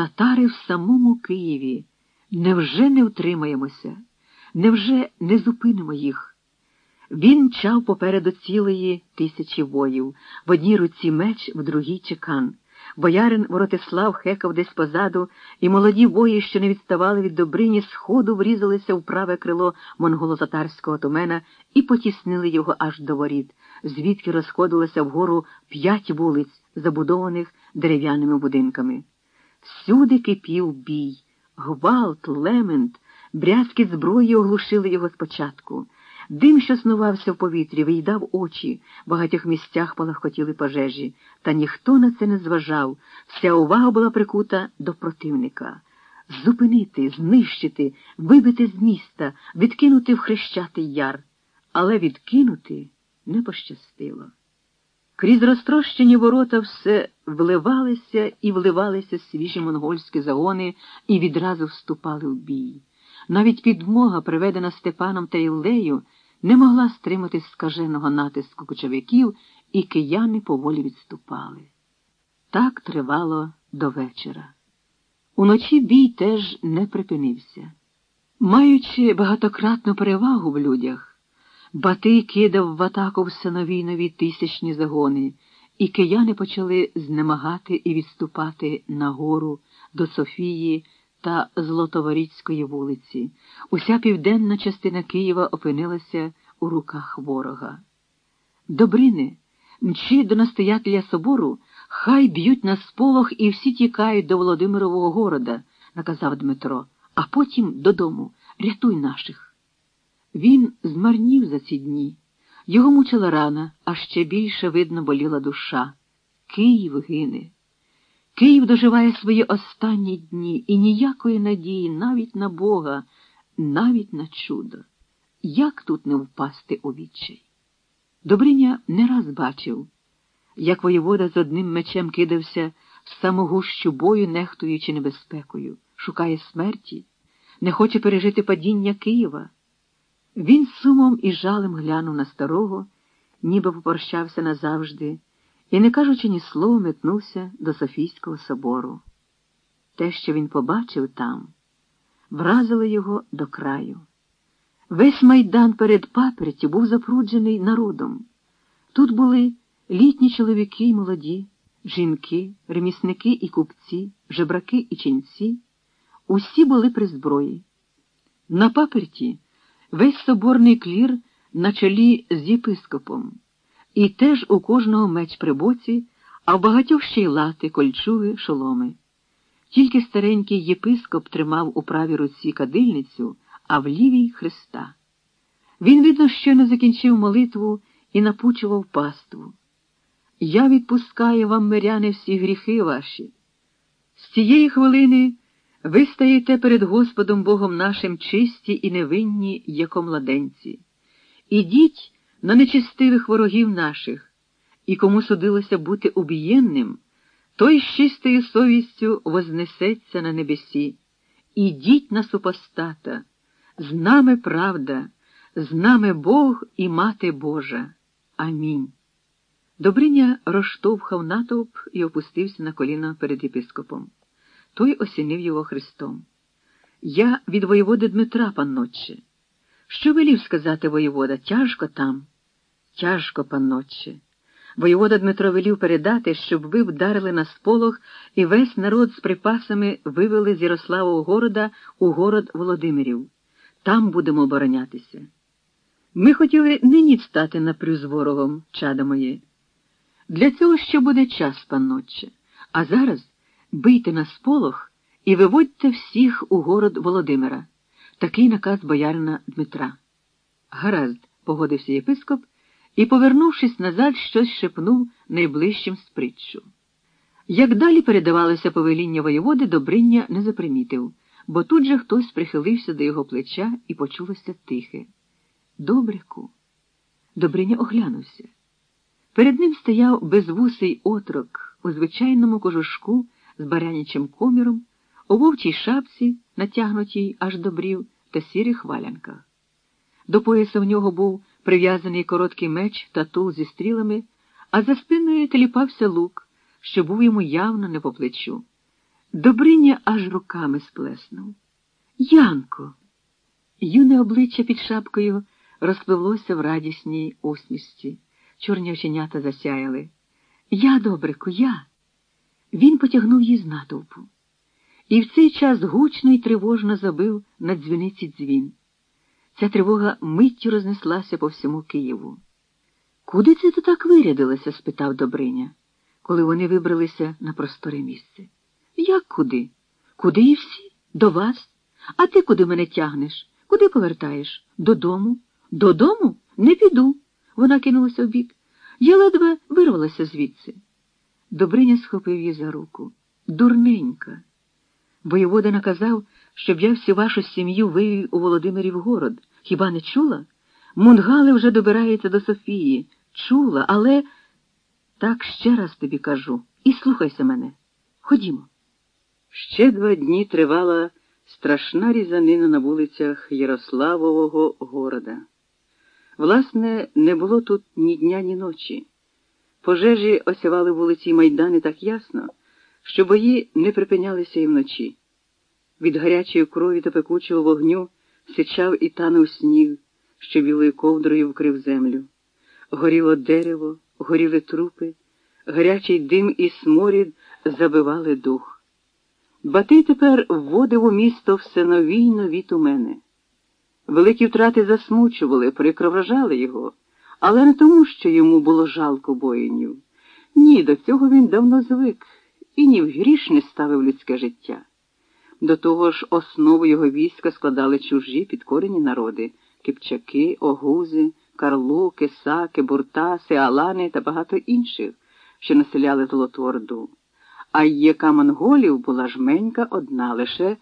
татари в самому Києві. Невже не втримаємося? Невже не зупинимо їх? Він мчав попереду цілої тисячі воїв, в одній руці меч, в другій чекан. Боярин Воротислав хекав десь позаду, і молоді вої, що не відставали від Добрині, сходу врізалися в праве крило монголо-татарського тумена і потіснили його аж до воріт, звідки розходилося вгору п'ять вулиць, забудованих дерев'яними будинками. Всюди кипів бій, гвалт, лемент, брязкіт зброї оглушили його спочатку. Дим, що снувався в повітрі, виїдав очі, в багатьох місцях палахкотіли пожежі, та ніхто на це не зважав, вся увага була прикута до противника. Зупинити, знищити, вибити з міста, відкинути в хрещатий яр. Але відкинути не пощастило. Крізь розтрощені ворота все вливалися і вливалися свіжі монгольські загони і відразу вступали в бій. Навіть підмога, приведена Степаном та Іллею, не могла стримати скаженого натиску кочовиків, і кияни поволі відступали. Так тривало до вечора. Уночі бій теж не припинився. Маючи багатократну перевагу в людях, Батий кидав в атаку все нові нові тисячні загони, і кияни почали знемагати і відступати нагору до Софії та Злотоворіцької вулиці. Уся південна частина Києва опинилася у руках ворога. Добрини, мчи до настоятеля собору, хай б'ють на сполох і всі тікають до Володимирового города, наказав Дмитро, а потім додому. Рятуй наших. Він змарнів за ці дні. Його мучила рана, а ще більше, видно, боліла душа. Київ гине. Київ доживає свої останні дні і ніякої надії навіть на Бога, навіть на чудо. Як тут не впасти у відчай? Добриня не раз бачив, як воєвода з одним мечем кидався в самогущу бою, нехтуючи небезпекою, шукає смерті, не хоче пережити падіння Києва. Він сумом і жалем глянув на старого, ніби попрощався назавжди, і, не кажучи ні слова, метнувся до Софійського собору. Те, що він побачив там, вразило його до краю. Весь майдан перед папертю був запруджений народом. Тут були літні чоловіки й молоді, жінки, ремісники і купці, жебраки і ченці. Усі були при зброї. На паперті весь соборний клір на чолі з єпископом, і теж у кожного меч при боці, а в багатьох ще й лати, кольчуги, шоломи. Тільки старенький єпископ тримав у правій руці кадильницю, а в лівій хреста. Він, видно, щойно закінчив молитву і напучував паству. Я відпускаю вам, миряни, всі гріхи ваші. З цієї хвилини ви стаєте перед Господом Богом нашим чисті і невинні, як младенці. Ідіть на нечистивих ворогів наших, і кому судилося бути убієнним, той з чистою совістю вознесеться на небесі. Ідіть на супостата, з нами правда, з нами Бог і Мати Божа. Амінь. Добриня розштовхав натовп і опустився на коліна перед єпископом. Той осінив його Христом. Я від воєводи Дмитра, панноче. Що велів сказати воєвода? Тяжко там? Тяжко, панноче. Воєвода Дмитро велів передати, щоб ви вдарили на сполох і весь народ з припасами вивели з Ярославого города у город Володимирів. Там будемо оборонятися. Ми хотіли нині стати напрю з ворогом, чада моє. Для цього ще буде час, панноче. А зараз бийте на сполох і виводьте всіх у город Володимира. Такий наказ боярина Дмитра. Гаразд, погодився єпископ і, повернувшись назад, щось шепнув найближчим спритчу. Як далі передавалося повеління воєводи, Добриня не запримітив, бо тут же хтось прихилився до його плеча і почулося тихе. Добрику. Добриня оглянувся. Перед ним стояв безвусий отрок у звичайному кожушку з барянячим коміром, у вовчій шапці, натягнутій аж до брів, та сірих валянках. До пояса в нього був прив'язаний короткий меч та тул зі стрілами, а за спиною теліпався лук, що був йому явно не по плечу. Добриня аж руками сплеснув. Янко. Юне обличчя під шапкою розпливлося в радісній усмішці. Чорні оченята засяяли. Я, добрику, я. Він потягнув її з натовпу. І в цей час гучно й тривожно забив на дзвіниці дзвін. Ця тривога миттю рознеслася по всьому Києву. Куди це ти так вирядилася? спитав Добриня, коли вони вибралися на просторе місце. Як куди? Куди і всі? До вас? А ти куди мене тягнеш? Куди повертаєш? Додому? Додому? Не піду. Вона кинулася в бік. Я ледве вирвалася звідси. Добриня схопив її за руку. Дурненька. Воєвода наказав, щоб я всю вашу сім'ю вивів у Володимирів город. Хіба не чула? Мунгали вже добирається до Софії. Чула, але так ще раз тобі кажу. І слухайся мене. Ходімо. Ще два дні тривала страшна різанина на вулицях Ярославового города. Власне, не було тут ні дня, ні ночі. Пожежі осявали вулиці й майдани так ясно, що бої не припинялися і вночі. Від гарячої крові та пекучого вогню сичав і танув сніг, що білою ковдрою вкрив землю. Горіло дерево, горіли трупи, гарячий дим і сморід забивали дух. Батий тепер вводив у місто все нові й нові тумени. Великі втрати засмучували, прикровражали його, але не тому, що йому було жалко воїнів. Ні, до цього він давно звик і ні в гріш не ставив людське життя. До того ж, основу його війська складали чужі підкорені народи кипчаки, огузи, карлуки, саки, буртаси, алани та багато інших, що населяли Золоту Орду. А єка монголів була жменька одна лише